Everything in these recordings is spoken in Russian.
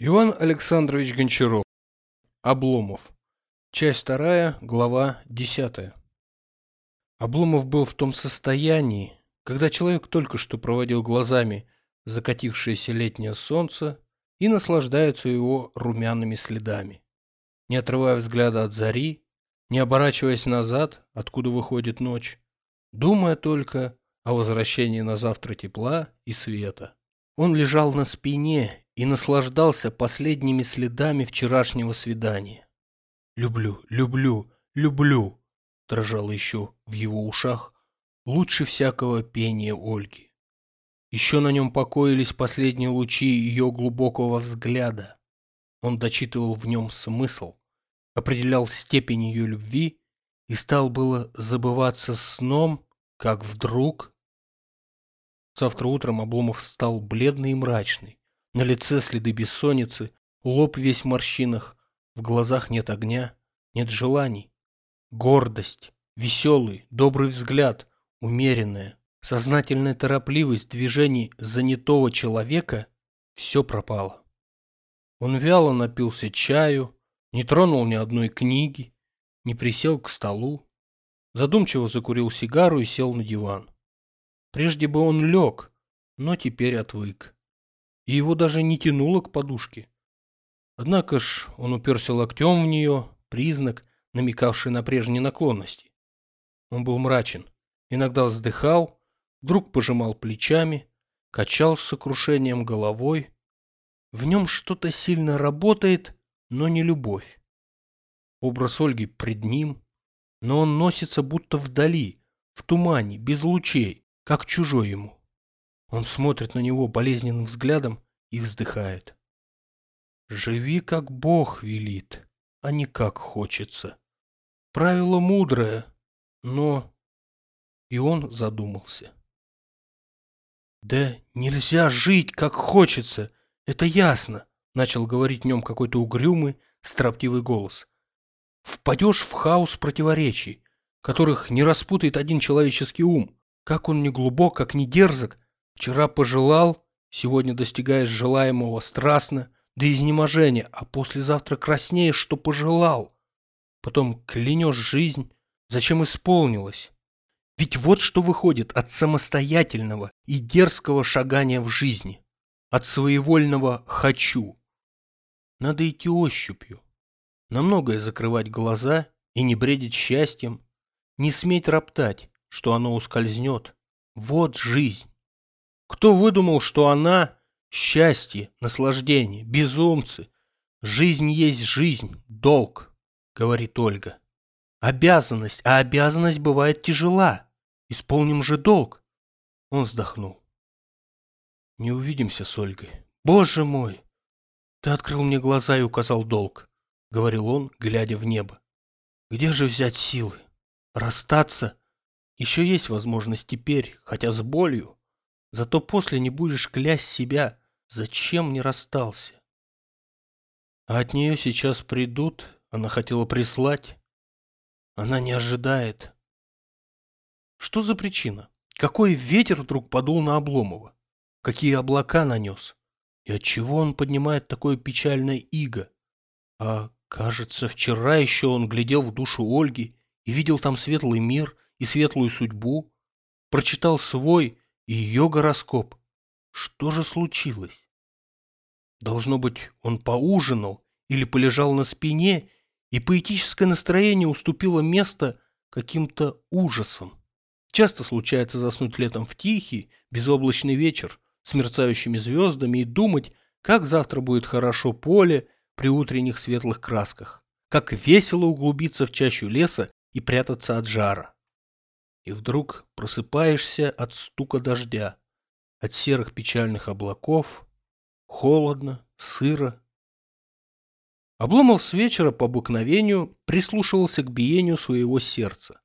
Иван Александрович Гончаров. Обломов. Часть вторая, глава десятая. Обломов был в том состоянии, когда человек только что проводил глазами закатившееся летнее солнце и наслаждается его румяными следами. Не отрывая взгляда от зари, не оборачиваясь назад, откуда выходит ночь, думая только о возвращении на завтра тепла и света. Он лежал на спине и наслаждался последними следами вчерашнего свидания. «Люблю, люблю, люблю!» дрожало еще в его ушах лучше всякого пения Ольги. Еще на нем покоились последние лучи ее глубокого взгляда. Он дочитывал в нем смысл, определял степень ее любви и стал было забываться сном, как вдруг Завтра утром Обломов стал бледный и мрачный. На лице следы бессонницы, лоб весь в морщинах, в глазах нет огня, нет желаний. Гордость, веселый, добрый взгляд, умеренная, сознательная торопливость движений занятого человека – все пропало. Он вяло напился чаю, не тронул ни одной книги, не присел к столу, задумчиво закурил сигару и сел на диван. Прежде бы он лег, но теперь отвык. И его даже не тянуло к подушке. Однако ж он уперся локтем в нее, признак, намекавший на прежние наклонности. Он был мрачен, иногда вздыхал, вдруг пожимал плечами, качал с сокрушением головой. В нем что-то сильно работает, но не любовь. Образ Ольги пред ним, но он носится будто вдали, в тумане, без лучей, как чужой ему. Он смотрит на него болезненным взглядом и вздыхает. Живи, как Бог велит, а не как хочется. Правило мудрое, но... И он задумался. Да нельзя жить, как хочется, это ясно, начал говорить в нем какой-то угрюмый, строптивый голос. Впадешь в хаос противоречий, которых не распутает один человеческий ум. Как он не глубок, как не дерзок. Вчера пожелал, сегодня достигаешь желаемого страстно, до изнеможения, а послезавтра краснеешь, что пожелал. Потом клянешь жизнь, зачем исполнилось. Ведь вот что выходит от самостоятельного и дерзкого шагания в жизни, от своевольного «хочу». Надо идти ощупью, на многое закрывать глаза и не бредить счастьем, не сметь роптать, что оно ускользнет. Вот жизнь. Кто выдумал, что она – счастье, наслаждение, безумцы? Жизнь есть жизнь, долг, говорит Ольга. Обязанность, а обязанность бывает тяжела. Исполним же долг. Он вздохнул. Не увидимся с Ольгой. Боже мой! Ты открыл мне глаза и указал долг, говорил он, глядя в небо. Где же взять силы? Расстаться еще есть возможность теперь, хотя с болью. Зато после не будешь клясть себя, зачем не расстался. А от нее сейчас придут, она хотела прислать. Она не ожидает. Что за причина? Какой ветер вдруг подул на Обломова? Какие облака нанес? И от чего он поднимает такое печальное иго? А, кажется, вчера еще он глядел в душу Ольги и видел там светлый мир – и светлую судьбу, прочитал свой и ее гороскоп. Что же случилось? Должно быть, он поужинал или полежал на спине, и поэтическое настроение уступило место каким-то ужасам. Часто случается заснуть летом в тихий, безоблачный вечер с мерцающими звездами и думать, как завтра будет хорошо поле при утренних светлых красках, как весело углубиться в чащу леса и прятаться от жара и вдруг просыпаешься от стука дождя, от серых печальных облаков, холодно, сыро. Обломов с вечера по обыкновению прислушивался к биению своего сердца,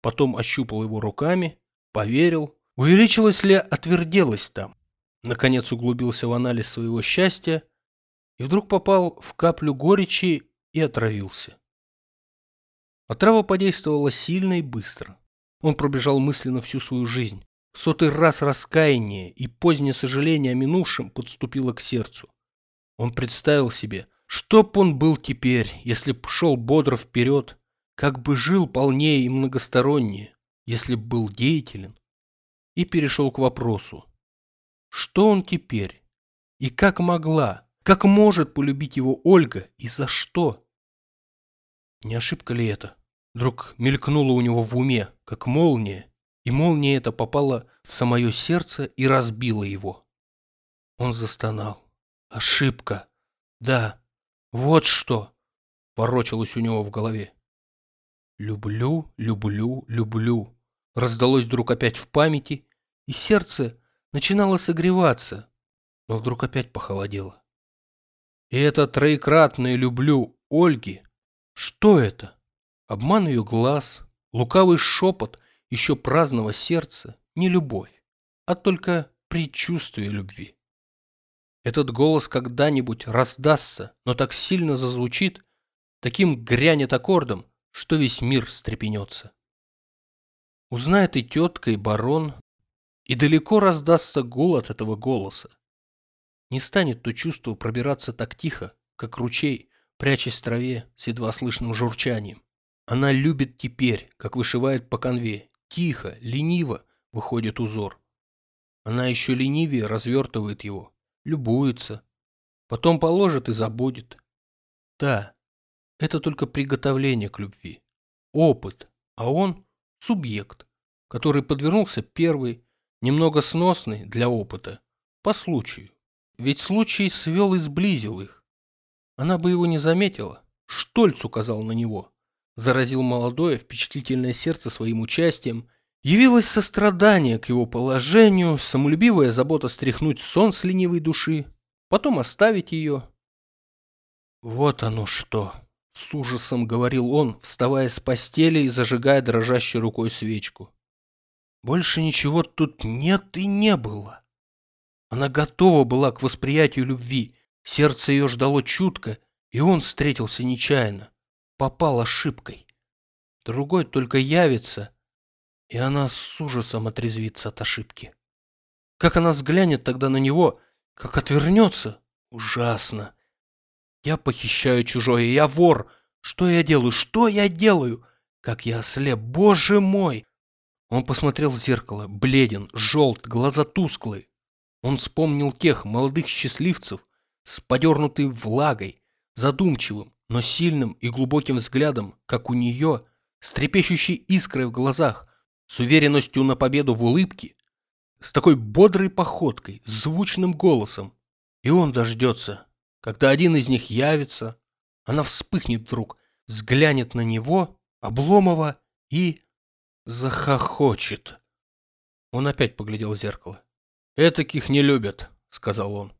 потом ощупал его руками, поверил, увеличилась ли отверделость там, наконец углубился в анализ своего счастья и вдруг попал в каплю горечи и отравился. Отрава подействовала сильно и быстро. Он пробежал мысленно всю свою жизнь. Сотый раз раскаяние и позднее сожаление о минувшем подступило к сердцу. Он представил себе, что б он был теперь, если б шел бодро вперед, как бы жил полнее и многостороннее, если б был деятелен, и перешел к вопросу. Что он теперь? И как могла, как может полюбить его Ольга и за что? Не ошибка ли это? Вдруг мелькнуло у него в уме, как молния, и молния эта попала в самое сердце и разбила его. Он застонал. Ошибка. Да, вот что, ворочалось у него в голове. Люблю, люблю, люблю. Раздалось вдруг опять в памяти, и сердце начинало согреваться, но вдруг опять похолодело. И это троекратное «люблю» Ольги, что это? Обман ее глаз, лукавый шепот еще праздного сердца, не любовь, а только предчувствие любви. Этот голос когда-нибудь раздастся, но так сильно зазвучит, таким грянет аккордом, что весь мир встрепенется. Узнает и тетка, и барон, и далеко раздастся гул от этого голоса. Не станет то чувство пробираться так тихо, как ручей, прячась в траве с едва слышным журчанием. Она любит теперь, как вышивает по конве, тихо, лениво выходит узор. Она еще ленивее развертывает его, любуется, потом положит и забудет. Да, это только приготовление к любви, опыт, а он субъект, который подвернулся первый, немного сносный для опыта, по случаю. Ведь случай свел и сблизил их. Она бы его не заметила, Штольц указал на него заразил молодое, впечатлительное сердце своим участием, явилось сострадание к его положению, самолюбивая забота стряхнуть сон с ленивой души, потом оставить ее. «Вот оно что!» — с ужасом говорил он, вставая с постели и зажигая дрожащей рукой свечку. «Больше ничего тут нет и не было!» Она готова была к восприятию любви, сердце ее ждало чутко, и он встретился нечаянно попал ошибкой. Другой только явится, и она с ужасом отрезвится от ошибки. Как она взглянет тогда на него, как отвернется, ужасно. Я похищаю чужое, я вор. Что я делаю? Что я делаю? Как я ослеп, боже мой! Он посмотрел в зеркало, бледен, желт, глаза тусклые. Он вспомнил тех молодых счастливцев с подернутой влагой, задумчивым, но сильным и глубоким взглядом, как у нее, с трепещущей искрой в глазах, с уверенностью на победу в улыбке, с такой бодрой походкой, звучным голосом. И он дождется, когда один из них явится, она вспыхнет вдруг, взглянет на него, Обломова, и захохочет. Он опять поглядел в зеркало. «Этаких не любят», — сказал он.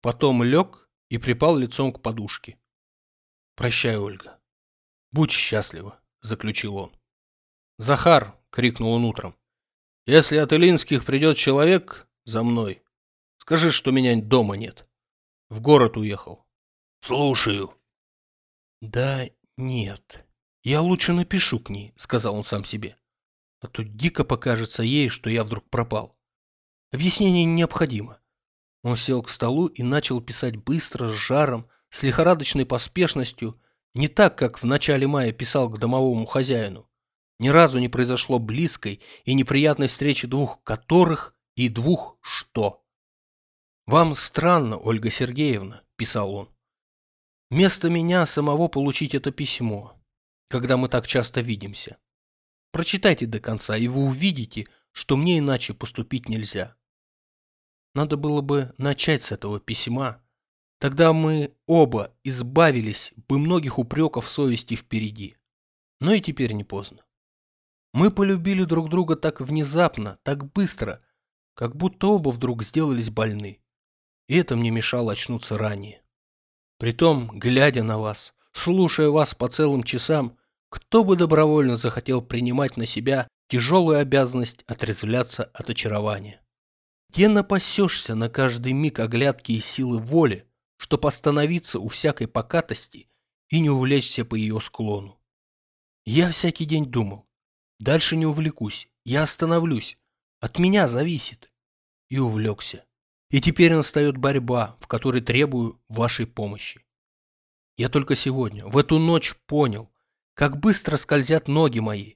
Потом лег и припал лицом к подушке. Прощай, Ольга. Будь счастлива, заключил он. Захар, крикнул он утром. Если от Илинских придет человек, за мной. Скажи, что меня дома нет. В город уехал. Слушаю. Да нет. Я лучше напишу к ней, сказал он сам себе. А то дико покажется ей, что я вдруг пропал. Объяснение необходимо. Он сел к столу и начал писать быстро, с жаром, с лихорадочной поспешностью, не так, как в начале мая писал к домовому хозяину. Ни разу не произошло близкой и неприятной встречи двух которых и двух что. «Вам странно, Ольга Сергеевна», – писал он. «Вместо меня самого получить это письмо, когда мы так часто видимся. Прочитайте до конца, и вы увидите, что мне иначе поступить нельзя. Надо было бы начать с этого письма, Тогда мы оба избавились бы многих упреков совести впереди. Но и теперь не поздно. Мы полюбили друг друга так внезапно, так быстро, как будто оба вдруг сделались больны. И это мне мешало очнуться ранее. Притом, глядя на вас, слушая вас по целым часам, кто бы добровольно захотел принимать на себя тяжелую обязанность отрезвляться от очарования? Где напасешься на каждый миг оглядки и силы воли, чтоб остановиться у всякой покатости и не увлечься по ее склону. Я всякий день думал, дальше не увлекусь, я остановлюсь, от меня зависит. И увлекся. И теперь настает борьба, в которой требую вашей помощи. Я только сегодня, в эту ночь понял, как быстро скользят ноги мои.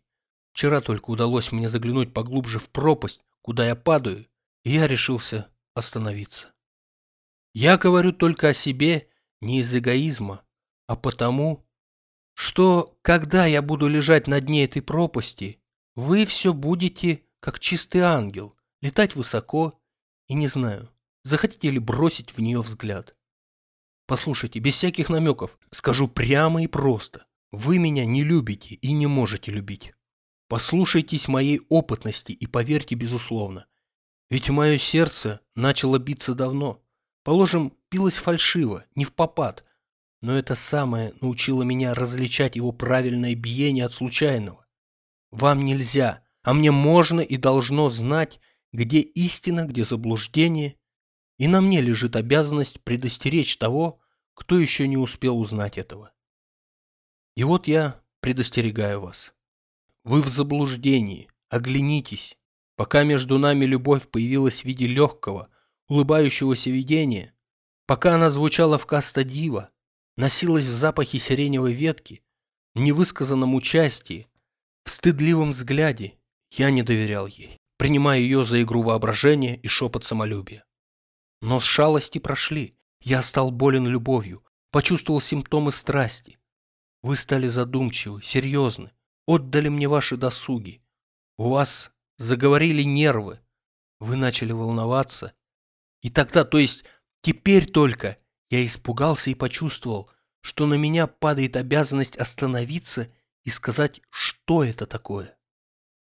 Вчера только удалось мне заглянуть поглубже в пропасть, куда я падаю, и я решился остановиться. Я говорю только о себе не из эгоизма, а потому, что когда я буду лежать на дне этой пропасти, вы все будете, как чистый ангел, летать высоко и, не знаю, захотите ли бросить в нее взгляд. Послушайте, без всяких намеков, скажу прямо и просто. Вы меня не любите и не можете любить. Послушайтесь моей опытности и поверьте безусловно. Ведь мое сердце начало биться давно. Положим, билось фальшиво, не в попад. Но это самое научило меня различать его правильное биение от случайного. Вам нельзя, а мне можно и должно знать, где истина, где заблуждение, и на мне лежит обязанность предостеречь того, кто еще не успел узнать этого. И вот я предостерегаю вас. Вы в заблуждении, оглянитесь. Пока между нами любовь появилась в виде легкого, улыбающегося видения, пока она звучала в каста дива, носилась в запахе сиреневой ветки, в невысказанном участии, в стыдливом взгляде, я не доверял ей, принимая ее за игру воображения и шепот самолюбия. Но с шалости прошли. Я стал болен любовью, почувствовал симптомы страсти. Вы стали задумчивы, серьезны, отдали мне ваши досуги. У вас заговорили нервы. Вы начали волноваться. И тогда, то есть теперь только, я испугался и почувствовал, что на меня падает обязанность остановиться и сказать, что это такое.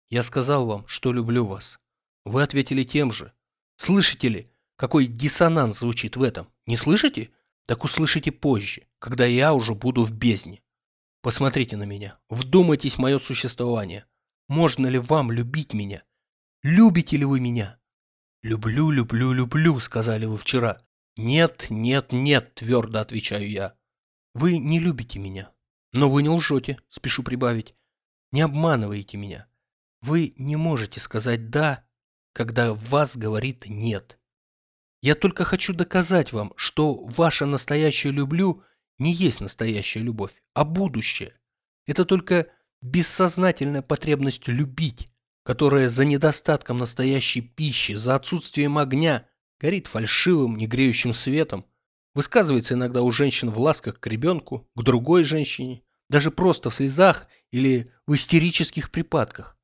Я сказал вам, что люблю вас. Вы ответили тем же. Слышите ли, какой диссонанс звучит в этом? Не слышите? Так услышите позже, когда я уже буду в бездне. Посмотрите на меня, вдумайтесь в мое существование. Можно ли вам любить меня? Любите ли вы меня? Люблю, люблю, люблю, сказали вы вчера. Нет, нет, нет, твердо отвечаю я. Вы не любите меня. Но вы не лжете, спешу прибавить. Не обманываете меня. Вы не можете сказать «да», когда вас говорит «нет». Я только хочу доказать вам, что ваше настоящее люблю не есть настоящая любовь, а будущее. Это только бессознательная потребность любить, которая за недостатком настоящей пищи, за отсутствием огня, горит фальшивым, негреющим светом, высказывается иногда у женщин в ласках к ребенку, к другой женщине, даже просто в слезах или в истерических припадках.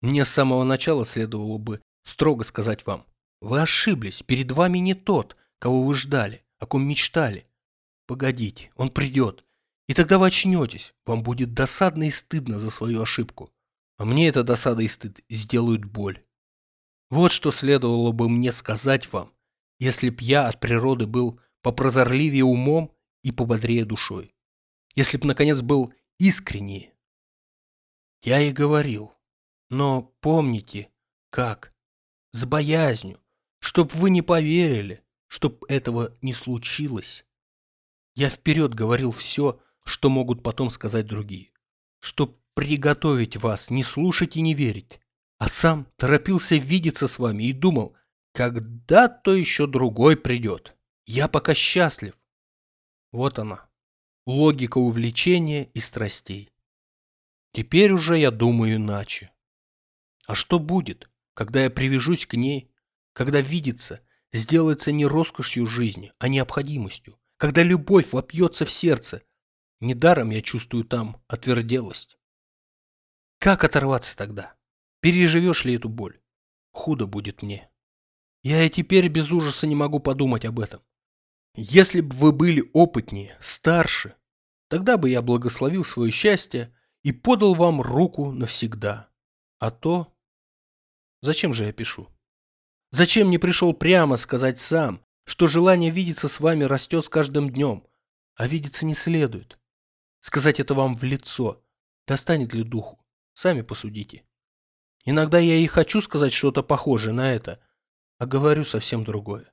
Мне с самого начала следовало бы строго сказать вам, вы ошиблись. Перед вами не тот, кого вы ждали, о ком мечтали. Погодите, он придет. И тогда вы очнетесь. Вам будет досадно и стыдно за свою ошибку. А мне эта досада и стыд сделают боль. Вот что следовало бы мне сказать вам, если б я от природы был попрозорливее умом и пободрее душой. Если б, наконец, был искреннее. Я и говорил. Но помните, как? С боязнью, Чтоб вы не поверили, чтоб этого не случилось. Я вперед говорил все, что могут потом сказать другие. Чтоб приготовить вас, не слушать и не верить. А сам торопился видеться с вами и думал, когда-то еще другой придет. Я пока счастлив. Вот она, логика увлечения и страстей. Теперь уже я думаю иначе. А что будет, когда я привяжусь к ней, когда видится, сделается не роскошью жизни, а необходимостью, когда любовь вопьется в сердце. Недаром я чувствую там отверделость. Как оторваться тогда? Переживешь ли эту боль? Худо будет мне. Я и теперь без ужаса не могу подумать об этом. Если бы вы были опытнее, старше, тогда бы я благословил свое счастье и подал вам руку навсегда. А то... Зачем же я пишу? Зачем не пришел прямо сказать сам, что желание видеться с вами растет с каждым днем, а видеться не следует? Сказать это вам в лицо. Достанет ли духу? Сами посудите. Иногда я и хочу сказать что-то похожее на это, а говорю совсем другое.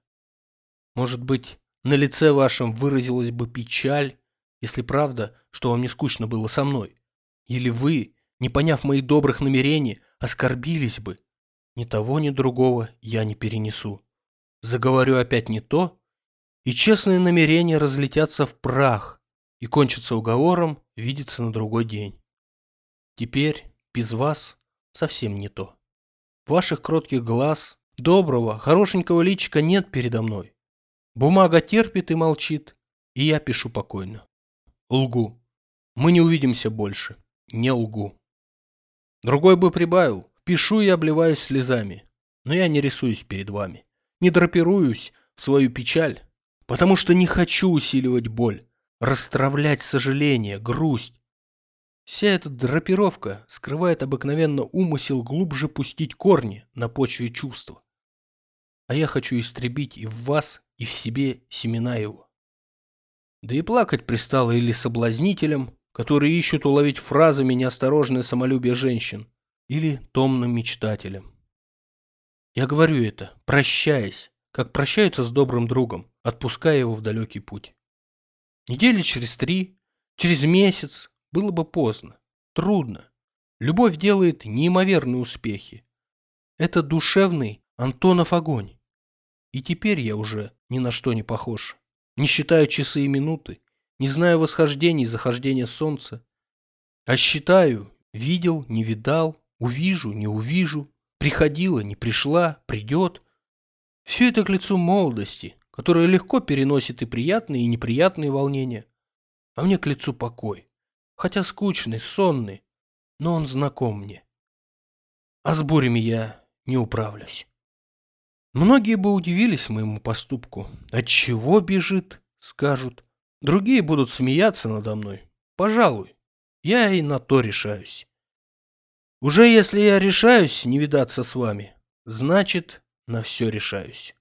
Может быть, на лице вашем выразилась бы печаль, если правда, что вам не скучно было со мной. Или вы, не поняв моих добрых намерений, оскорбились бы, ни того, ни другого я не перенесу. заговорю опять не то, и честные намерения разлетятся в прах и кончатся уговором видеться на другой день. Теперь без вас совсем не то. Ваших кротких глаз, доброго, хорошенького личика нет передо мной. Бумага терпит и молчит, и я пишу покойно. Лгу. Мы не увидимся больше. Не лгу. Другой бы прибавил. Пишу и обливаюсь слезами. Но я не рисуюсь перед вами. Не драпируюсь в свою печаль, потому что не хочу усиливать боль, растравлять сожаление, грусть. Вся эта драпировка скрывает обыкновенно умысел глубже пустить корни на почве чувства. А я хочу истребить и в вас, и в себе семена его. Да и плакать пристало или соблазнителям, которые ищут уловить фразами неосторожное самолюбие женщин, или томным мечтателям. Я говорю это, прощаясь, как прощаются с добрым другом, отпуская его в далекий путь. Недели через три, через месяц было бы поздно, трудно. Любовь делает неимоверные успехи. Это душевный Антонов огонь. И теперь я уже ни на что не похож. Не считаю часы и минуты, не знаю восхождения и захождения солнца. А считаю, видел, не видал, увижу, не увижу, приходила, не пришла, придет. Все это к лицу молодости, которая легко переносит и приятные, и неприятные волнения. А мне к лицу покой, хотя скучный, сонный, но он знаком мне. А с бурями я не управлюсь. Многие бы удивились моему поступку. От чего бежит, скажут. Другие будут смеяться надо мной. Пожалуй, я и на то решаюсь. Уже если я решаюсь не видаться с вами, значит, на все решаюсь.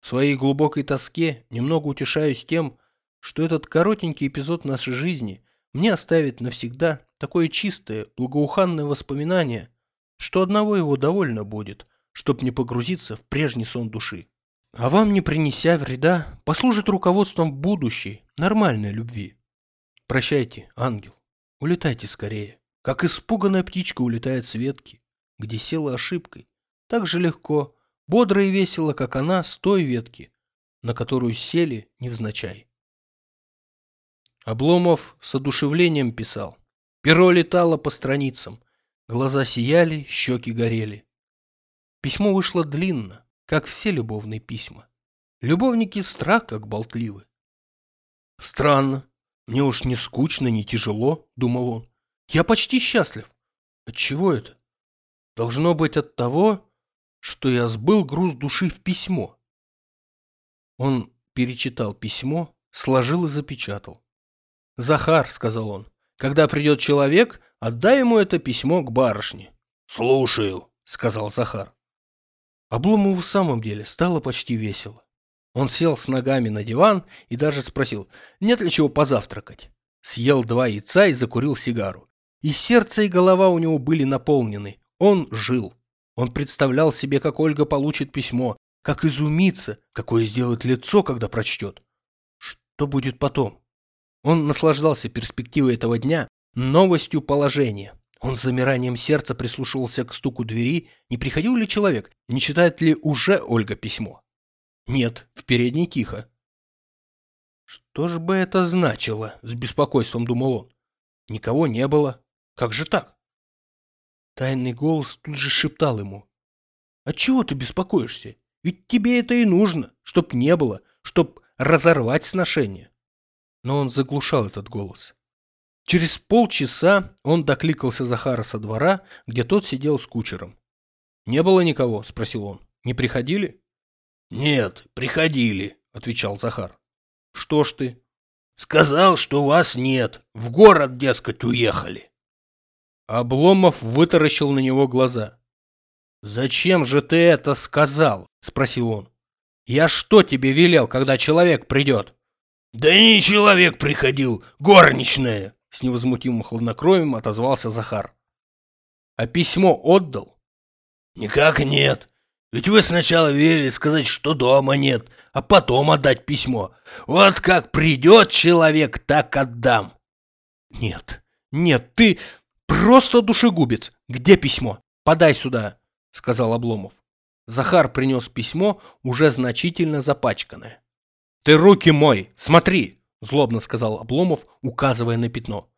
В своей глубокой тоске немного утешаюсь тем, что этот коротенький эпизод нашей жизни мне оставит навсегда такое чистое, благоуханное воспоминание, что одного его довольно будет, чтоб не погрузиться в прежний сон души. А вам, не принеся вреда, послужит руководством будущей, нормальной любви. Прощайте, ангел. Улетайте скорее. Как испуганная птичка улетает с ветки, где села ошибкой, так же легко, бодро и весело, как она с той ветки, на которую сели невзначай. Обломов с одушевлением писал. Перо летало по страницам, глаза сияли, щеки горели. Письмо вышло длинно, как все любовные письма. Любовники страх как болтливы. Странно, мне уж не скучно, не тяжело, думал он. Я почти счастлив. От чего это? Должно быть от того, что я сбыл груз души в письмо. Он перечитал письмо, сложил и запечатал. «Захар», — сказал он, — «когда придет человек, отдай ему это письмо к барышне». «Слушаю», — сказал Захар. Обломову в самом деле стало почти весело. Он сел с ногами на диван и даже спросил, нет ли чего позавтракать. Съел два яйца и закурил сигару. И сердце, и голова у него были наполнены. Он жил. Он представлял себе, как Ольга получит письмо, как изумится, какое сделает лицо, когда прочтет. Что будет потом? Он наслаждался перспективой этого дня, новостью положения. Он с замиранием сердца прислушивался к стуку двери, не приходил ли человек, не читает ли уже Ольга письмо. Нет, в передней тихо. Что же бы это значило, с беспокойством думал он. Никого не было. Как же так? Тайный голос тут же шептал ему. Отчего ты беспокоишься? Ведь тебе это и нужно, чтоб не было, чтоб разорвать сношение. Но он заглушал этот голос. Через полчаса он докликался Захара со двора, где тот сидел с кучером. «Не было никого?» – спросил он. «Не приходили?» «Нет, приходили», – отвечал Захар. «Что ж ты?» «Сказал, что вас нет. В город, дескать, уехали». Обломов вытаращил на него глаза. «Зачем же ты это сказал?» – спросил он. «Я что тебе велел, когда человек придет?» «Да не человек приходил, горничная!» – с невозмутимым хладнокровием отозвался Захар. «А письмо отдал?» «Никак нет. Ведь вы сначала велели сказать, что дома нет, а потом отдать письмо. Вот как придет человек, так отдам». «Нет, нет, ты...» Просто душегубец. Где письмо? Подай сюда, сказал Обломов. Захар принес письмо, уже значительно запачканное. «Ты руки мой, смотри!» – злобно сказал Обломов, указывая на пятно.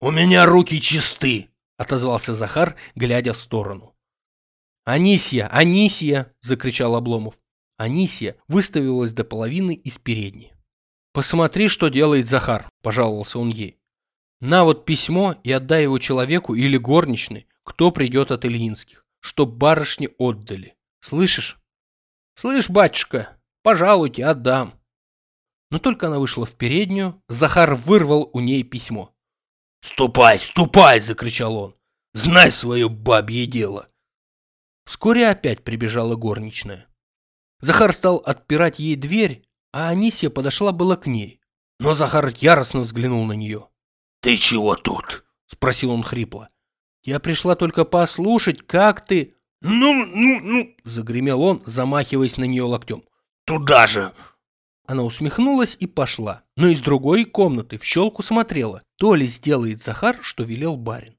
«У меня руки чисты!» – отозвался Захар, глядя в сторону. «Анисья! Анисья!» – закричал Обломов. Анисья выставилась до половины из передней. «Посмотри, что делает Захар!» – пожаловался он ей. «На вот письмо и отдай его человеку или горничной, кто придет от Ильинских, чтоб барышни отдали. Слышишь?» «Слышь, батюшка, пожалуйте, отдам!» Но только она вышла в переднюю, Захар вырвал у ней письмо. «Ступай, ступай!» – закричал он. «Знай свое бабье дело!» Вскоре опять прибежала горничная. Захар стал отпирать ей дверь, а Анисия подошла было к ней. Но Захар яростно взглянул на нее. «Ты чего тут?» – спросил он хрипло. «Я пришла только послушать, как ты...» «Ну, ну, ну!» – загремел он, замахиваясь на нее локтем. «Туда же!» Она усмехнулась и пошла, но из другой комнаты в щелку смотрела, то ли сделает Захар, что велел барин.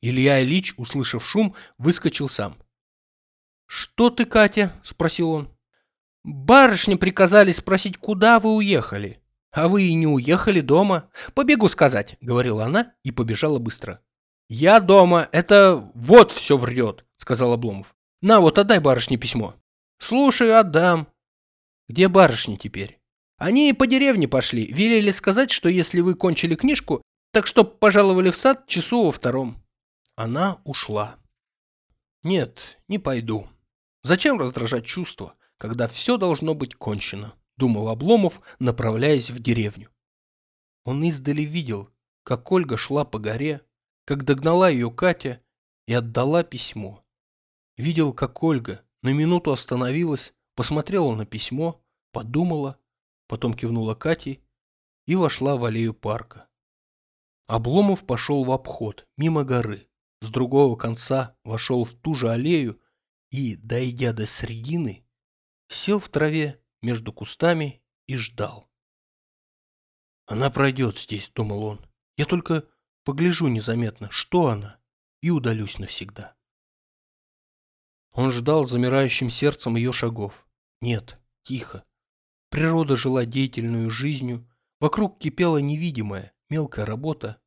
Илья Ильич, услышав шум, выскочил сам. «Что ты, Катя?» – спросил он. «Барышни приказали спросить, куда вы уехали. А вы и не уехали дома. Побегу сказать», – говорила она и побежала быстро. «Я дома, это вот все врет», – сказал Обломов. «На вот, отдай барышне письмо». «Слушай, отдам», где барышни теперь? Они по деревне пошли, велели сказать, что если вы кончили книжку, так чтоб пожаловали в сад часу во втором. Она ушла. Нет, не пойду. Зачем раздражать чувства, когда все должно быть кончено? Думал Обломов, направляясь в деревню. Он издали видел, как Ольга шла по горе, как догнала ее Катя и отдала письмо. Видел, как Ольга на минуту остановилась, посмотрела на письмо, подумала, потом кивнула Кате и вошла в аллею парка. Обломов пошел в обход, мимо горы. С другого конца вошел в ту же аллею и, дойдя до середины, сел в траве между кустами и ждал. «Она пройдет здесь», — думал он. «Я только погляжу незаметно, что она, и удалюсь навсегда». Он ждал замирающим сердцем ее шагов. Нет, тихо. Природа жила деятельную жизнью, вокруг кипела невидимая, мелкая работа,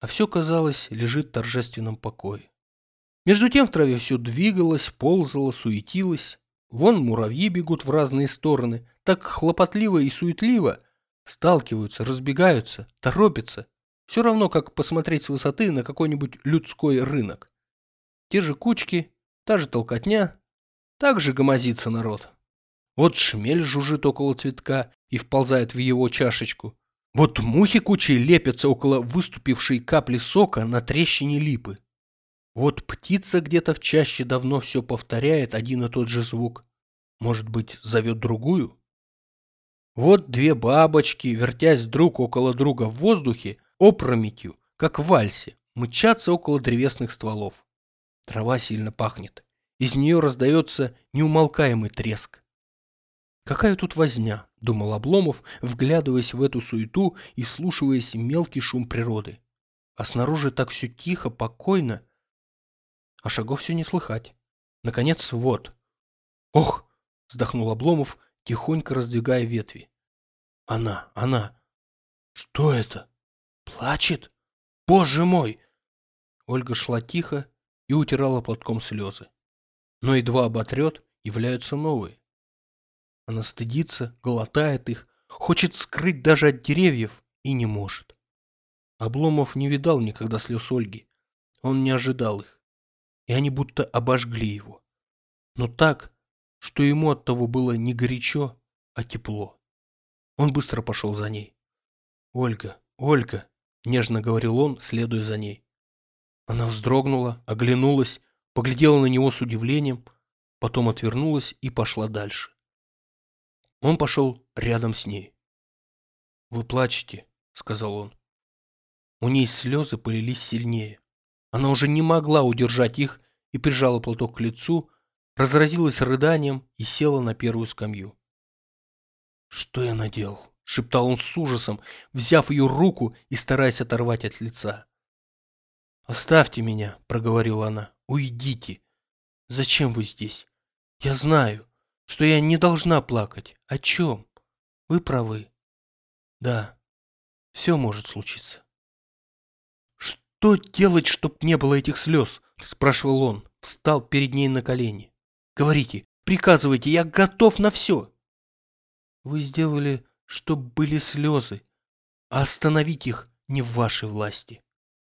а все, казалось, лежит в торжественном покое. Между тем в траве все двигалось, ползало, суетилось. Вон муравьи бегут в разные стороны, так хлопотливо и суетливо, сталкиваются, разбегаются, торопятся. Все равно, как посмотреть с высоты на какой-нибудь людской рынок. Те же кучки, та же толкотня, так же гомозится народ. Вот шмель жужжит около цветка и вползает в его чашечку. Вот мухи кучей лепятся около выступившей капли сока на трещине липы. Вот птица где-то в чаще давно все повторяет один и тот же звук. Может быть, зовет другую? Вот две бабочки, вертясь друг около друга в воздухе, опрометью, как в вальсе, мчатся около древесных стволов. Трава сильно пахнет. Из нее раздается неумолкаемый треск. Какая тут возня, думал Обломов, вглядываясь в эту суету и слушаясь мелкий шум природы. А снаружи так все тихо, покойно. А шагов все не слыхать. Наконец, вот. Ох! Вздохнул Обломов, тихонько раздвигая ветви. Она, она. Что это? Плачет? Боже мой! Ольга шла тихо и утирала платком слезы. Но едва оботрет, являются новые. Она стыдится, глотает их, хочет скрыть даже от деревьев и не может. Обломов не видал никогда слез Ольги. Он не ожидал их. И они будто обожгли его. Но так, что ему от того было не горячо, а тепло. Он быстро пошел за ней. «Ольга, Ольга!» – нежно говорил он, следуя за ней. Она вздрогнула, оглянулась, поглядела на него с удивлением, потом отвернулась и пошла дальше. Он пошел рядом с ней. «Вы плачете», — сказал он. У ней слезы полились сильнее. Она уже не могла удержать их и прижала платок к лицу, разразилась рыданием и села на первую скамью. «Что я наделал?» — шептал он с ужасом, взяв ее руку и стараясь оторвать от лица. «Оставьте меня», — проговорила она. «Уйдите. Зачем вы здесь? Я знаю, что я не должна плакать. О чем? Вы правы. Да, все может случиться. Что делать, чтоб не было этих слез? Спрашивал он, встал перед ней на колени. Говорите, приказывайте, я готов на все. Вы сделали, чтоб были слезы, а остановить их не в вашей власти.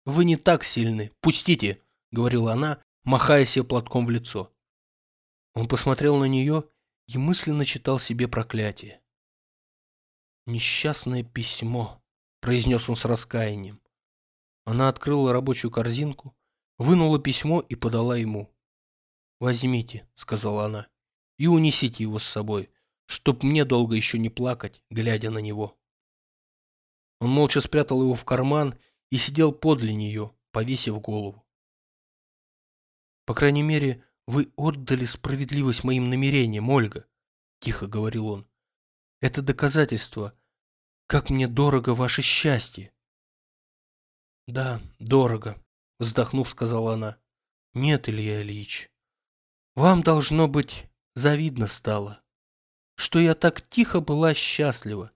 Вы не так сильны, пустите, говорила она, махая себе платком в лицо. Он посмотрел на нее и мысленно читал себе проклятие. «Несчастное письмо», — произнес он с раскаянием. Она открыла рабочую корзинку, вынула письмо и подала ему. «Возьмите», — сказала она, — «и унесите его с собой, чтоб мне долго еще не плакать, глядя на него». Он молча спрятал его в карман и сидел подле нее, повесив голову. «По крайней мере, вы отдали справедливость моим намерениям, Ольга», — тихо говорил он. «Это доказательство, как мне дорого ваше счастье». «Да, дорого», — вздохнув, сказала она. «Нет, Илья Ильич, вам, должно быть, завидно стало, что я так тихо была счастлива,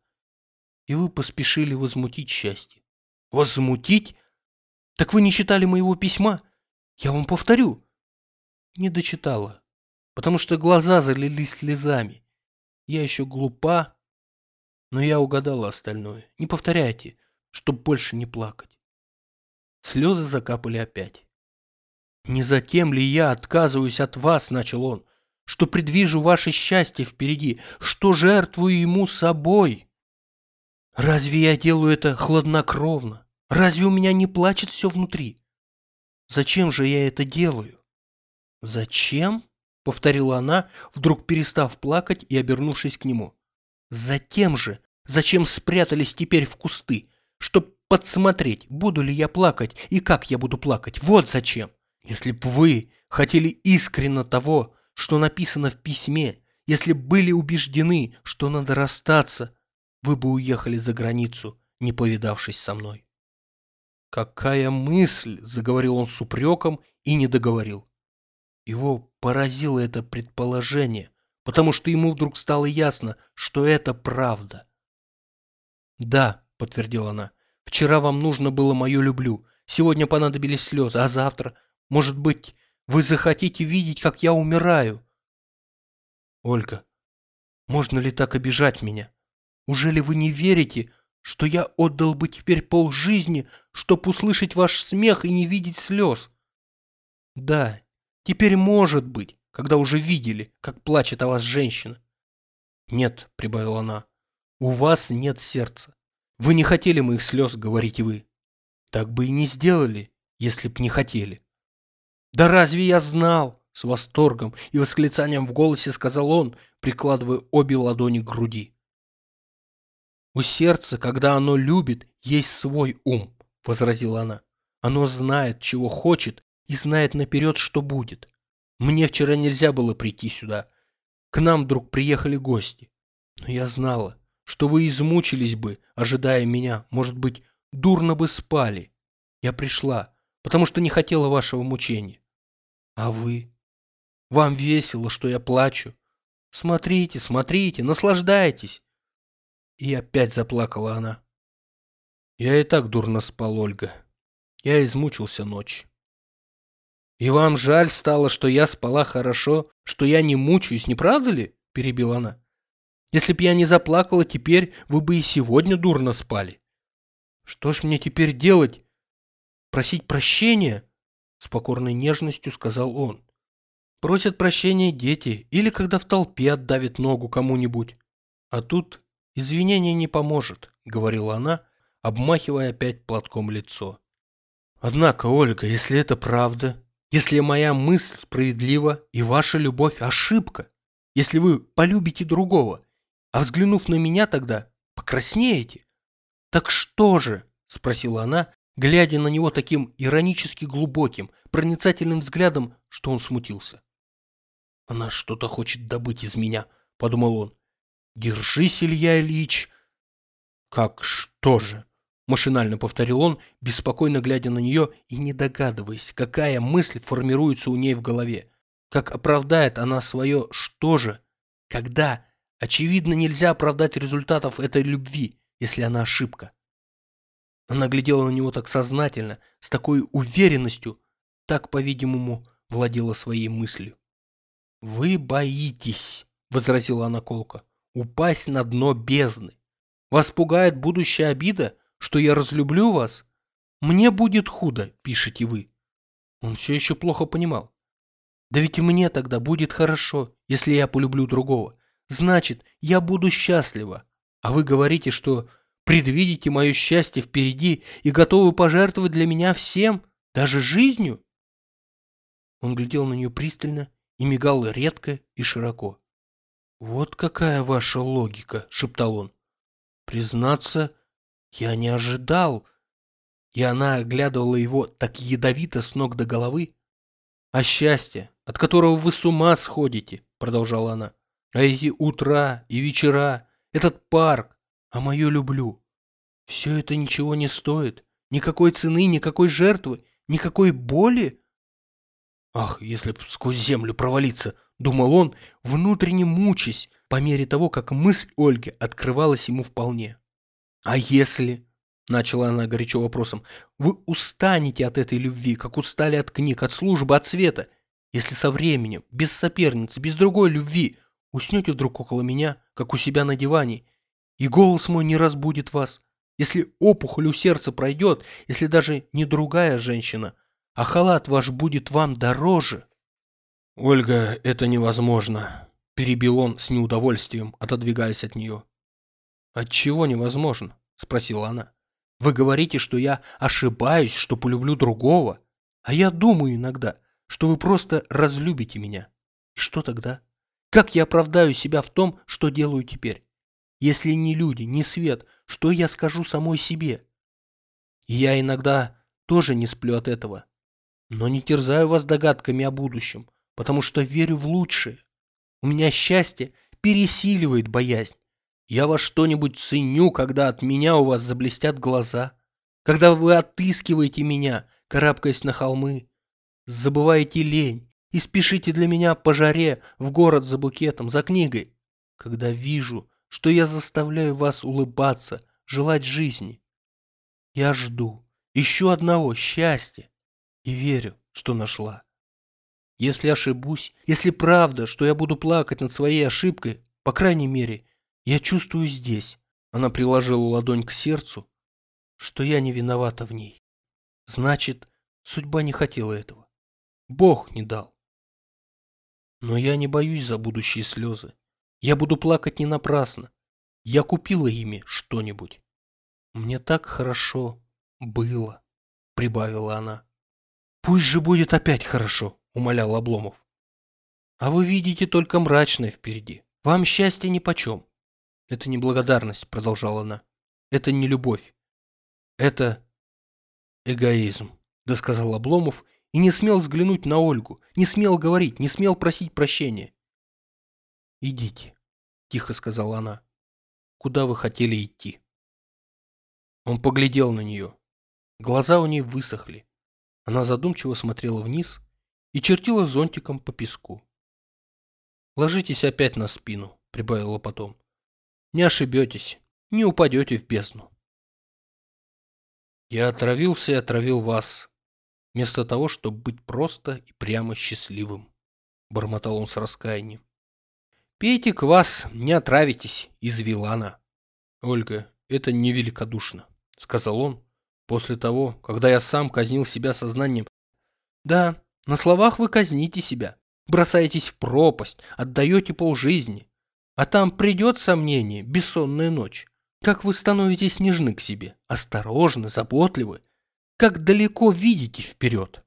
и вы поспешили возмутить счастье. Возмутить? Так вы не читали моего письма? Я вам повторю. Не дочитала, потому что глаза залились слезами. Я еще глупа, но я угадала остальное. Не повторяйте, чтоб больше не плакать. Слезы закапали опять. «Не затем ли я отказываюсь от вас, — начал он, — что предвижу ваше счастье впереди, что жертвую ему собой?» Разве я делаю это хладнокровно? Разве у меня не плачет все внутри? Зачем же я это делаю? Зачем? Повторила она, вдруг перестав плакать и обернувшись к нему. Затем же, зачем спрятались теперь в кусты? Чтоб подсмотреть, буду ли я плакать и как я буду плакать. Вот зачем. Если б вы хотели искренно того, что написано в письме, если б были убеждены, что надо расстаться, вы бы уехали за границу, не повидавшись со мной. «Какая мысль!» – заговорил он с упреком и не договорил. Его поразило это предположение, потому что ему вдруг стало ясно, что это правда. «Да», – подтвердила она, – «вчера вам нужно было мое люблю, сегодня понадобились слезы, а завтра, может быть, вы захотите видеть, как я умираю?» «Ольга, можно ли так обижать меня?» Ужели вы не верите, что я отдал бы теперь полжизни, чтоб услышать ваш смех и не видеть слез? Да, теперь может быть, когда уже видели, как плачет о вас женщина. Нет, прибавила она, у вас нет сердца. Вы не хотели моих слез, говорите вы. Так бы и не сделали, если б не хотели. Да разве я знал? С восторгом и восклицанием в голосе сказал он, прикладывая обе ладони к груди. У сердца, когда оно любит, есть свой ум, возразила она. Оно знает, чего хочет и знает наперед, что будет. Мне вчера нельзя было прийти сюда. К нам вдруг приехали гости. Но я знала, что вы измучились бы, ожидая меня, может быть, дурно бы спали. Я пришла, потому что не хотела вашего мучения. А вы? Вам весело, что я плачу? Смотрите, смотрите, наслаждайтесь. И опять заплакала она. Я и так дурно спал, Ольга. Я измучился ночь. И вам жаль стало, что я спала хорошо, что я не мучаюсь, не правда ли? Перебила она. Если б я не заплакала теперь, вы бы и сегодня дурно спали. Что ж мне теперь делать? Просить прощения? С покорной нежностью сказал он. Просят прощения дети или когда в толпе отдавит ногу кому-нибудь. А тут «Извинение не поможет», — говорила она, обмахивая опять платком лицо. «Однако, Ольга, если это правда, если моя мысль справедлива и ваша любовь ошибка, если вы полюбите другого, а взглянув на меня тогда, покраснеете, так что же?» — спросила она, глядя на него таким иронически глубоким, проницательным взглядом, что он смутился. «Она что-то хочет добыть из меня», — подумал он. Держись, Илья Ильич. Как что же? Машинально повторил он, беспокойно глядя на нее и не догадываясь, какая мысль формируется у ней в голове. Как оправдает она свое «что же», когда, очевидно, нельзя оправдать результатов этой любви, если она ошибка. Она глядела на него так сознательно, с такой уверенностью, так, по-видимому, владела своей мыслью. «Вы боитесь», — возразила она колко, — «упасть на дно бездны. Вас пугает будущая обида, что я разлюблю вас? Мне будет худо, пишете вы». Он все еще плохо понимал. «Да ведь и мне тогда будет хорошо, если я полюблю другого. Значит, я буду счастлива. А вы говорите, что предвидите мое счастье впереди и готовы пожертвовать для меня всем, даже жизнью?» Он глядел на нее пристально и мигал редко и широко. «Вот какая ваша логика!» — шептал он. «Признаться, я не ожидал!» И она оглядывала его так ядовито с ног до головы. «А счастье, от которого вы с ума сходите!» — продолжала она. «А эти утра и вечера, этот парк, а мое люблю. Все это ничего не стоит, никакой цены, никакой жертвы, никакой боли!» Ах, если б сквозь землю провалиться, думал он, внутренне мучаясь, по мере того, как мысль Ольги открывалась ему вполне. А если, начала она горячо вопросом, вы устанете от этой любви, как устали от книг, от службы, от света, если со временем, без соперницы, без другой любви, уснете вдруг около меня, как у себя на диване, и голос мой не разбудит вас, если опухоль у сердца пройдет, если даже не другая женщина – а халат ваш будет вам дороже. Ольга, это невозможно, перебил он с неудовольствием, отодвигаясь от нее. Отчего невозможно? спросила она. Вы говорите, что я ошибаюсь, что полюблю другого, а я думаю иногда, что вы просто разлюбите меня. И что тогда? Как я оправдаю себя в том, что делаю теперь? Если не люди, не свет, что я скажу самой себе? Я иногда тоже не сплю от этого. Но не терзаю вас догадками о будущем, потому что верю в лучшее. У меня счастье пересиливает боязнь. Я во что-нибудь ценю, когда от меня у вас заблестят глаза, когда вы отыскиваете меня, карабкаясь на холмы, забываете лень и спешите для меня по жаре в город за букетом, за книгой, когда вижу, что я заставляю вас улыбаться, желать жизни. Я жду еще одного счастья, и верю, что нашла. Если ошибусь, если правда, что я буду плакать над своей ошибкой, по крайней мере, я чувствую здесь, она приложила ладонь к сердцу, что я не виновата в ней. Значит, судьба не хотела этого. Бог не дал. Но я не боюсь за будущие слезы. Я буду плакать не напрасно. Я купила ими что-нибудь. Мне так хорошо было, прибавила она. Пусть же будет опять хорошо, умолял Обломов. А вы видите только мрачное впереди. Вам счастье нипочем. Это не благодарность, продолжала она. Это не любовь. Это эгоизм, досказал Обломов и не смел взглянуть на Ольгу, не смел говорить, не смел просить прощения. Идите, тихо сказала она. Куда вы хотели идти? Он поглядел на нее. Глаза у ней высохли. Она задумчиво смотрела вниз и чертила зонтиком по песку. «Ложитесь опять на спину», — прибавила потом. «Не ошибетесь, не упадете в бездну». «Я отравился и отравил вас, вместо того, чтобы быть просто и прямо счастливым», — бормотал он с раскаянием. «Пейте квас, не отравитесь», — извела она. «Ольга, это невеликодушно», — сказал он, После того, когда я сам казнил себя сознанием. Да, на словах вы казните себя, бросаетесь в пропасть, отдаете полжизни. А там придет сомнение, бессонная ночь. Как вы становитесь нежны к себе, осторожны, заботливы, как далеко видите вперед.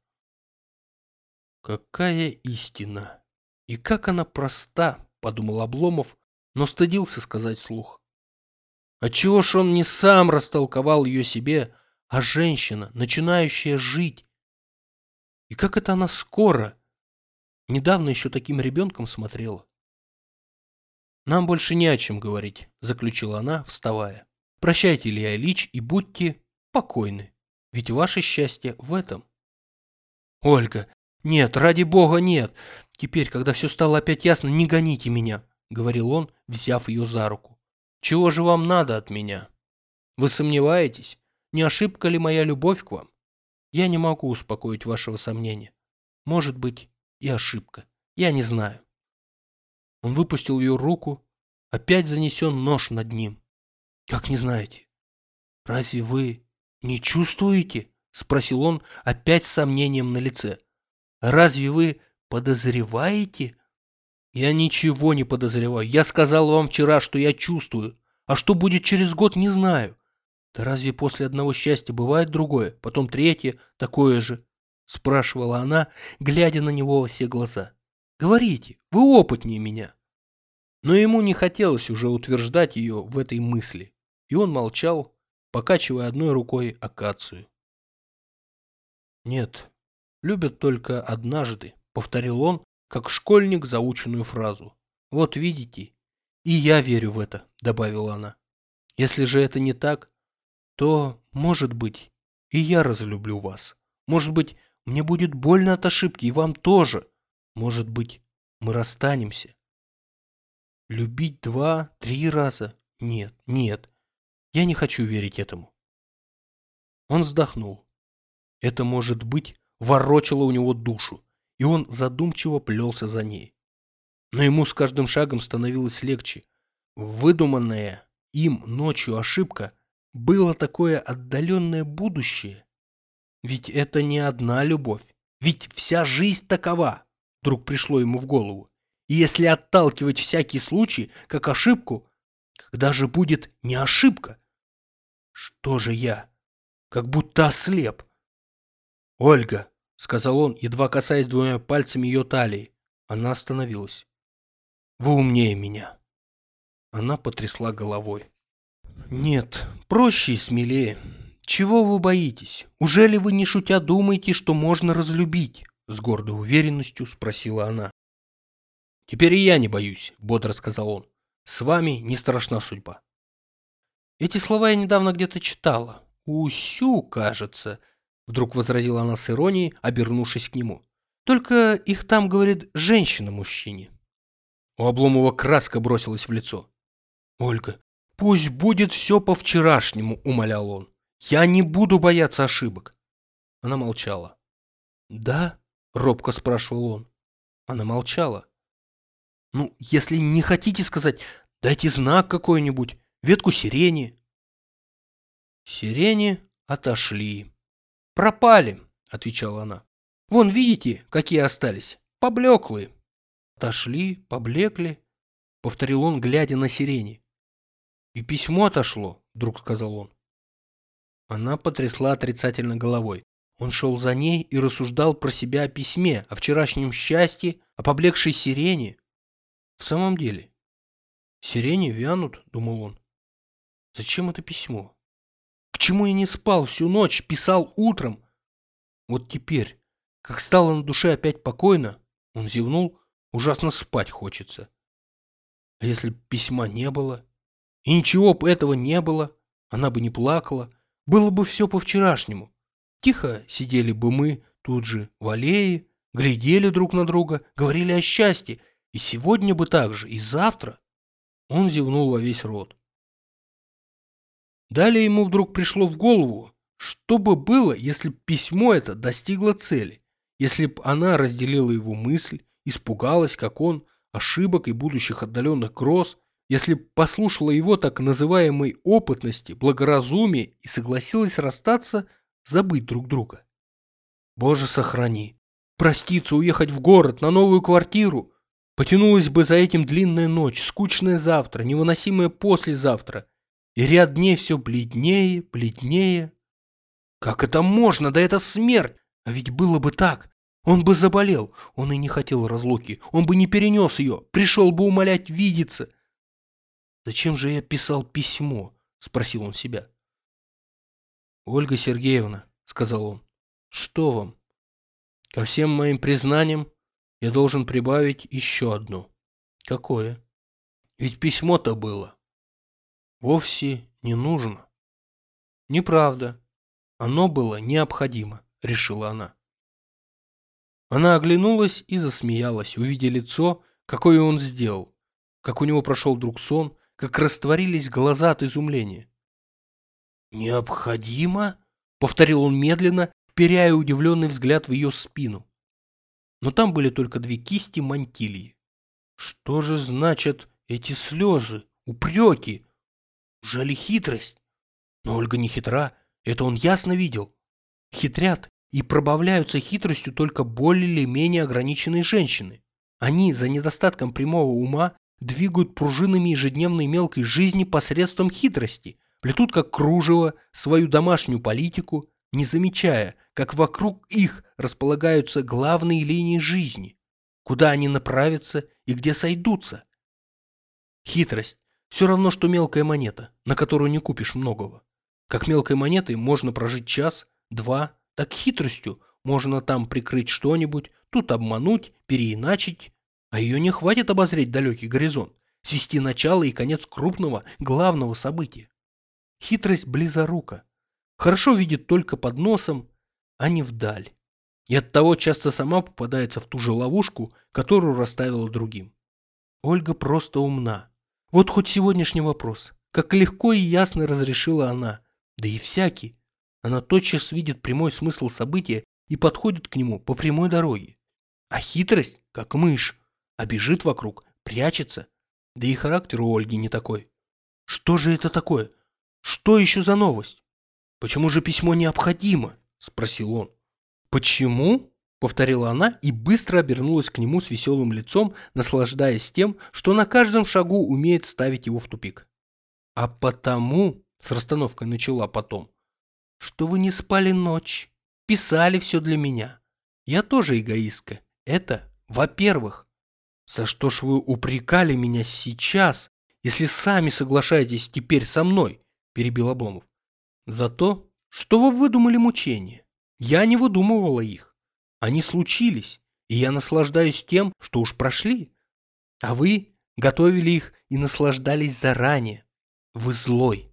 Какая истина! И как она проста, подумал Обломов, но стыдился сказать слух. Отчего ж он не сам растолковал ее себе, а женщина, начинающая жить. И как это она скоро? Недавно еще таким ребенком смотрела. Нам больше не о чем говорить, заключила она, вставая. Прощайте, Илья Ильич, и будьте покойны, ведь ваше счастье в этом. Ольга, Нет, ради бога, нет. Теперь, когда все стало опять ясно, не гоните меня, говорил он, взяв ее за руку. Чего же вам надо от меня? Вы сомневаетесь? Не ошибка ли моя любовь к вам? Я не могу успокоить вашего сомнения. Может быть, и ошибка. Я не знаю. Он выпустил ее руку. Опять занесен нож над ним. Как не знаете? Разве вы не чувствуете? Спросил он опять с сомнением на лице. Разве вы подозреваете? Я ничего не подозреваю. Я сказал вам вчера, что я чувствую. А что будет через год, не знаю. Да разве после одного счастья бывает другое, потом третье, такое же? Спрашивала она, глядя на него во все глаза. Говорите, вы опытнее меня. Но ему не хотелось уже утверждать ее в этой мысли, и он молчал, покачивая одной рукой акацию. Нет, любят только однажды, повторил он, как школьник заученную фразу. Вот видите, и я верю в это, добавила она. Если же это не так, то, может быть, и я разлюблю вас. Может быть, мне будет больно от ошибки, и вам тоже. Может быть, мы расстанемся. Любить два, три раза? Нет, нет. Я не хочу верить этому. Он вздохнул. Это, может быть, ворочало у него душу, и он задумчиво плелся за ней. Но ему с каждым шагом становилось легче. Выдуманная им ночью ошибка было такое отдаленное будущее. Ведь это не одна любовь. Ведь вся жизнь такова, вдруг пришло ему в голову. Если отталкивать всякий случай, как ошибку, когда же будет не ошибка? Что же я? Как будто ослеп. «Ольга», — сказал он, едва касаясь двумя пальцами ее талии. Она остановилась. «Вы умнее меня». Она потрясла головой. «Нет, проще и смелее. Чего вы боитесь? Уже ли вы не шутя думаете, что можно разлюбить?» С гордой уверенностью спросила она. «Теперь и я не боюсь», — бодро сказал он. «С вами не страшна судьба». Эти слова я недавно где-то читала. У Сю, кажется, Вдруг возразила она с иронией, обернувшись к нему. Только их там говорит женщина мужчине. У Обломова краска бросилась в лицо. Ольга, пусть будет все по-вчерашнему, умолял он. Я не буду бояться ошибок. Она молчала. Да? Робко спрашивал он. Она молчала. Ну, если не хотите сказать, дайте знак какой-нибудь, ветку сирени. Сирени отошли. «Пропали», — отвечала она. «Вон, видите, какие остались? Поблеклые». «Отошли, поблекли», — повторил он, глядя на сирени. «И письмо отошло», — вдруг сказал он. Она потрясла отрицательно головой. Он шел за ней и рассуждал про себя о письме, о вчерашнем счастье, о поблекшей сирене. В самом деле, сирени вянут, думал он. Зачем это письмо? чему я не спал всю ночь, писал утром? Вот теперь, как стало на душе опять покойно, он зевнул, ужасно спать хочется. А если письма не было? И ничего бы этого не было, она бы не плакала, было бы все по-вчерашнему. Тихо сидели бы мы тут же в аллее, глядели друг на друга, говорили о счастье, и сегодня бы так же, и завтра. Он зевнул во весь рот. Далее ему вдруг пришло в голову, что бы было, если б письмо это достигло цели, если б она разделила его мысль, испугалась, как он, ошибок и будущих отдаленных гроз, если б послушала его так называемой опытности, благоразумия и согласилась расстаться, забыть друг друга. Боже, сохрани! Проститься, уехать в город, на новую квартиру. Потянулась бы за этим длинная ночь, скучное завтра, невыносимое послезавтра – и ряд дней все бледнее, бледнее. Как это можно? Да это смерть! А ведь было бы так. Он бы заболел. Он и не хотел разлуки. Он бы не перенес ее. Пришел бы умолять видеться. Зачем же я писал письмо? Спросил он себя. Ольга Сергеевна, сказал он, что вам? Ко всем моим признаниям я должен прибавить еще одно. Какое? Ведь письмо-то было вовсе не нужно. Неправда. Оно было необходимо, решила она. Она оглянулась и засмеялась, увидя лицо, какое он сделал, как у него прошел вдруг сон, как растворились глаза от изумления. «Необходимо?» — повторил он медленно, вперяя удивленный взгляд в ее спину. Но там были только две кисти мантилии. Что же значат эти слезы, упреки? Жали хитрость? Но Ольга не хитра, это он ясно видел. Хитрят и пробавляются хитростью только более или менее ограниченные женщины. Они за недостатком прямого ума двигают пружинами ежедневной мелкой жизни посредством хитрости, плетут как кружево свою домашнюю политику, не замечая, как вокруг их располагаются главные линии жизни, куда они направятся и где сойдутся. Хитрость – все равно, что мелкая монета, на которую не купишь многого. Как мелкой монетой можно прожить час, два, так хитростью можно там прикрыть что-нибудь, тут обмануть, переиначить, а ее не хватит обозреть далекий горизонт, свести начало и конец крупного, главного события. Хитрость близорука. Хорошо видит только под носом, а не вдаль. И оттого часто сама попадается в ту же ловушку, которую расставила другим. Ольга просто умна. Вот хоть сегодняшний вопрос. Как легко и ясно разрешила она. Да и всякий. Она тотчас видит прямой смысл события и подходит к нему по прямой дороге. А хитрость, как мышь, а бежит вокруг, прячется. Да и характер у Ольги не такой. Что же это такое? Что еще за новость? Почему же письмо необходимо? Спросил он. Почему? Повторила она и быстро обернулась к нему с веселым лицом, наслаждаясь тем, что на каждом шагу умеет ставить его в тупик. А потому, с расстановкой начала потом, что вы не спали ночь, писали все для меня. Я тоже эгоистка. Это во-первых. За что ж вы упрекали меня сейчас, если сами соглашаетесь теперь со мной? Перебил Обломов. За то, что вы выдумали мучения. Я не выдумывала их. Они случились, и я наслаждаюсь тем, что уж прошли. А вы готовили их и наслаждались заранее. Вы злой.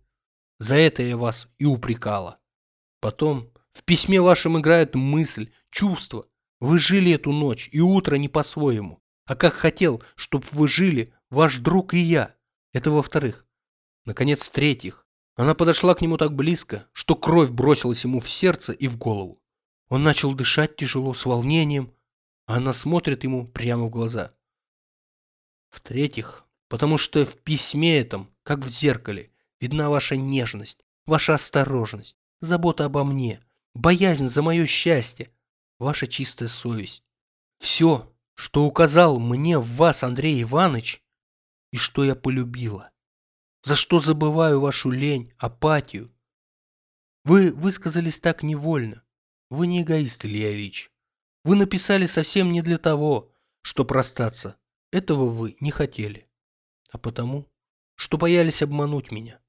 За это я вас и упрекала. Потом в письме вашем играет мысль, чувство. Вы жили эту ночь и утро не по-своему. А как хотел, чтоб вы жили, ваш друг и я. Это во-вторых. Наконец, в-третьих. Она подошла к нему так близко, что кровь бросилась ему в сердце и в голову. Он начал дышать тяжело, с волнением, а она смотрит ему прямо в глаза. В-третьих, потому что в письме этом, как в зеркале, видна ваша нежность, ваша осторожность, забота обо мне, боязнь за мое счастье, ваша чистая совесть. Все, что указал мне в вас Андрей Иванович, и что я полюбила. За что забываю вашу лень, апатию. Вы высказались так невольно. Вы не эгоист, Илья Ильич. Вы написали совсем не для того, чтобы расстаться. Этого вы не хотели. А потому, что боялись обмануть меня.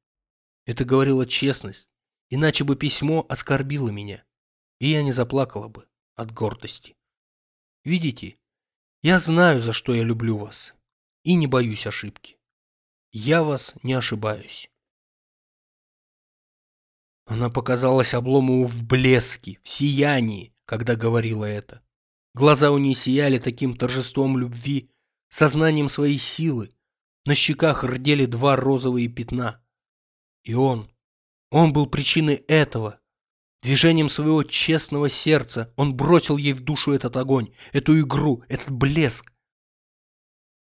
Это говорила честность, иначе бы письмо оскорбило меня, и я не заплакала бы от гордости. Видите, я знаю, за что я люблю вас, и не боюсь ошибки. Я вас не ошибаюсь. Она показалась Обломову в блеске, в сиянии, когда говорила это. Глаза у нее сияли таким торжеством любви, сознанием своей силы. На щеках рдели два розовые пятна. И он, он был причиной этого. Движением своего честного сердца он бросил ей в душу этот огонь, эту игру, этот блеск.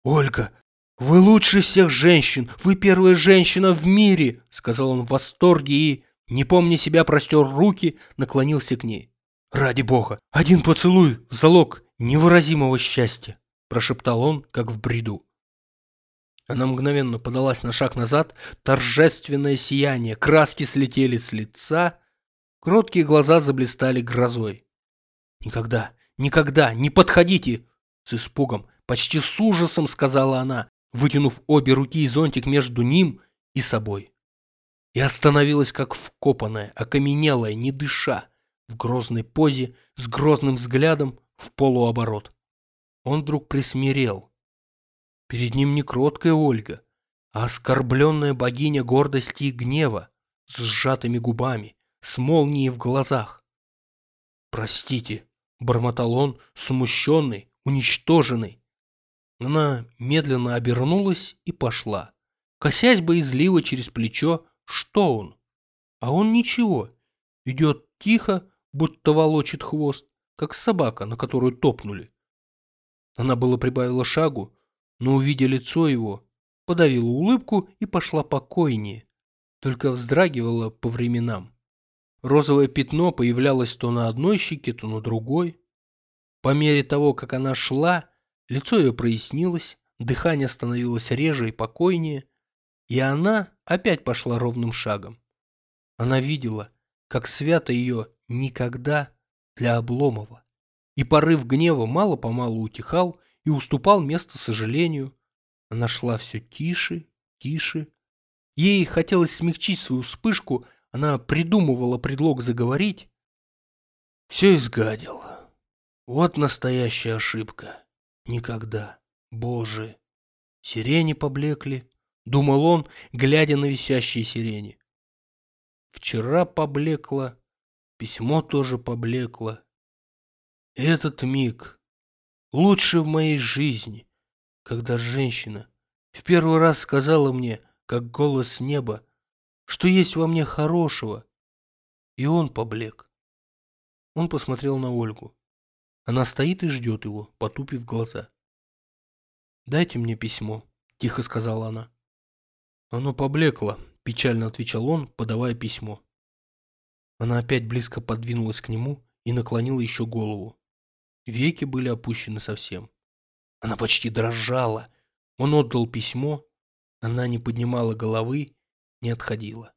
«Ольга, вы лучше всех женщин, вы первая женщина в мире!» сказал он в восторге и, не помня себя, простер руки, наклонился к ней. «Ради бога, один поцелуй в залог невыразимого счастья!» прошептал он, как в бреду. Она мгновенно подалась на шаг назад, торжественное сияние, краски слетели с лица, кроткие глаза заблистали грозой. «Никогда, никогда, не подходите!» С испугом, почти с ужасом сказала она, вытянув обе руки и зонтик между ним и собой. И остановилась как вкопанная, окаменелая, не дыша, в грозной позе, с грозным взглядом, в полуоборот. Он вдруг присмирел, Перед ним не кроткая Ольга, а оскорбленная богиня гордости и гнева, с сжатыми губами, с молнией в глазах. «Простите», бормотал он, смущенный, уничтоженный. Она медленно обернулась и пошла, косясь боязливо через плечо, что он. А он ничего, идет тихо, будто волочит хвост, как собака, на которую топнули. Она было прибавила шагу, но, увидя лицо его, подавила улыбку и пошла покойнее, только вздрагивала по временам. Розовое пятно появлялось то на одной щеке, то на другой. По мере того, как она шла, лицо ее прояснилось, дыхание становилось реже и покойнее, и она опять пошла ровным шагом. Она видела, как свято ее никогда для Обломова, и порыв гнева мало-помалу утихал и уступал место сожалению. Она шла все тише, тише. Ей хотелось смягчить свою вспышку, она придумывала предлог заговорить. Все изгадила. Вот настоящая ошибка. Никогда. Боже. Сирени поблекли, думал он, глядя на висящие сирени. Вчера поблекло, письмо тоже поблекло. Этот миг лучше в моей жизни, когда женщина в первый раз сказала мне, как голос неба, что есть во мне хорошего. И он поблек. Он посмотрел на Ольгу. Она стоит и ждет его, потупив глаза. «Дайте мне письмо», – тихо сказала она. «Оно поблекло», – печально отвечал он, подавая письмо. Она опять близко подвинулась к нему и наклонила еще голову. Веки были опущены совсем. Она почти дрожала. Он отдал письмо. Она не поднимала головы не отходила.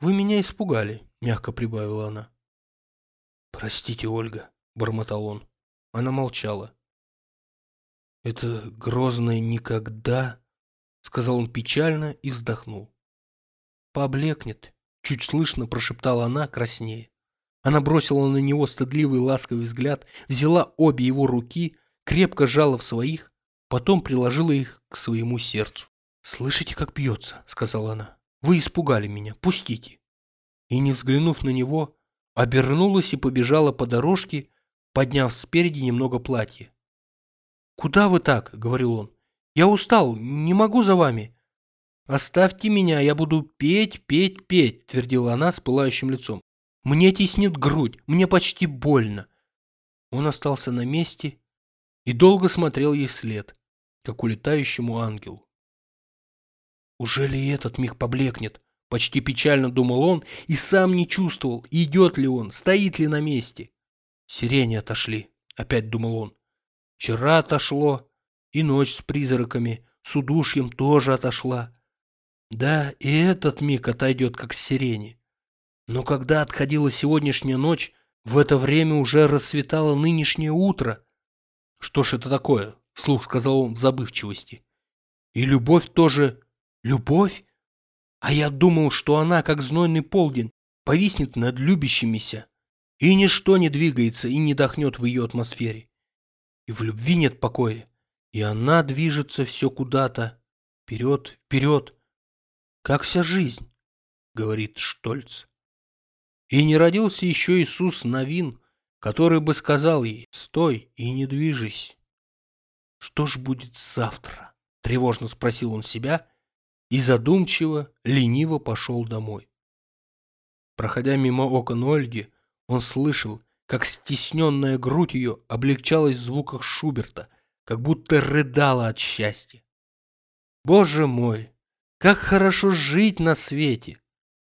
«Вы меня испугали», — мягко прибавила она. «Простите, Ольга», — бормотал он. Она молчала. «Это грозное никогда», — сказал он печально и вздохнул. «Поблекнет», — чуть слышно прошептала она, краснее. Она бросила на него стыдливый ласковый взгляд, взяла обе его руки, крепко жала в своих, потом приложила их к своему сердцу. «Слышите, как бьется?» — сказала она. «Вы испугали меня. Пустите». И, не взглянув на него, обернулась и побежала по дорожке, подняв спереди немного платье. «Куда вы так?» — говорил он. «Я устал, не могу за вами». «Оставьте меня, я буду петь, петь, петь», — твердила она с пылающим лицом. «Мне теснит грудь, мне почти больно». Он остался на месте и долго смотрел ей вслед, как улетающему ангелу. Уже ли этот миг поблекнет? Почти печально думал он и сам не чувствовал, идет ли он, стоит ли на месте. Сирени отошли, опять думал он. Вчера отошло, и ночь с призраками, с удушьем тоже отошла. Да, и этот миг отойдет, как с сирени. Но когда отходила сегодняшняя ночь, в это время уже рассветало нынешнее утро. Что ж это такое? Вслух сказал он в забывчивости. И любовь тоже Любовь? А я думал, что она, как знойный полдень, повиснет над любящимися, и ничто не двигается и не дохнет в ее атмосфере. И в любви нет покоя, и она движется все куда-то, вперед, вперед, как вся жизнь, говорит Штольц. И не родился еще Иисус Новин, который бы сказал ей «Стой и не движись». Что ж будет завтра? Тревожно спросил он себя и задумчиво, лениво пошел домой. Проходя мимо окон Ольги, он слышал, как стесненная грудь ее облегчалась в звуках Шуберта, как будто рыдала от счастья. Боже мой, как хорошо жить на свете!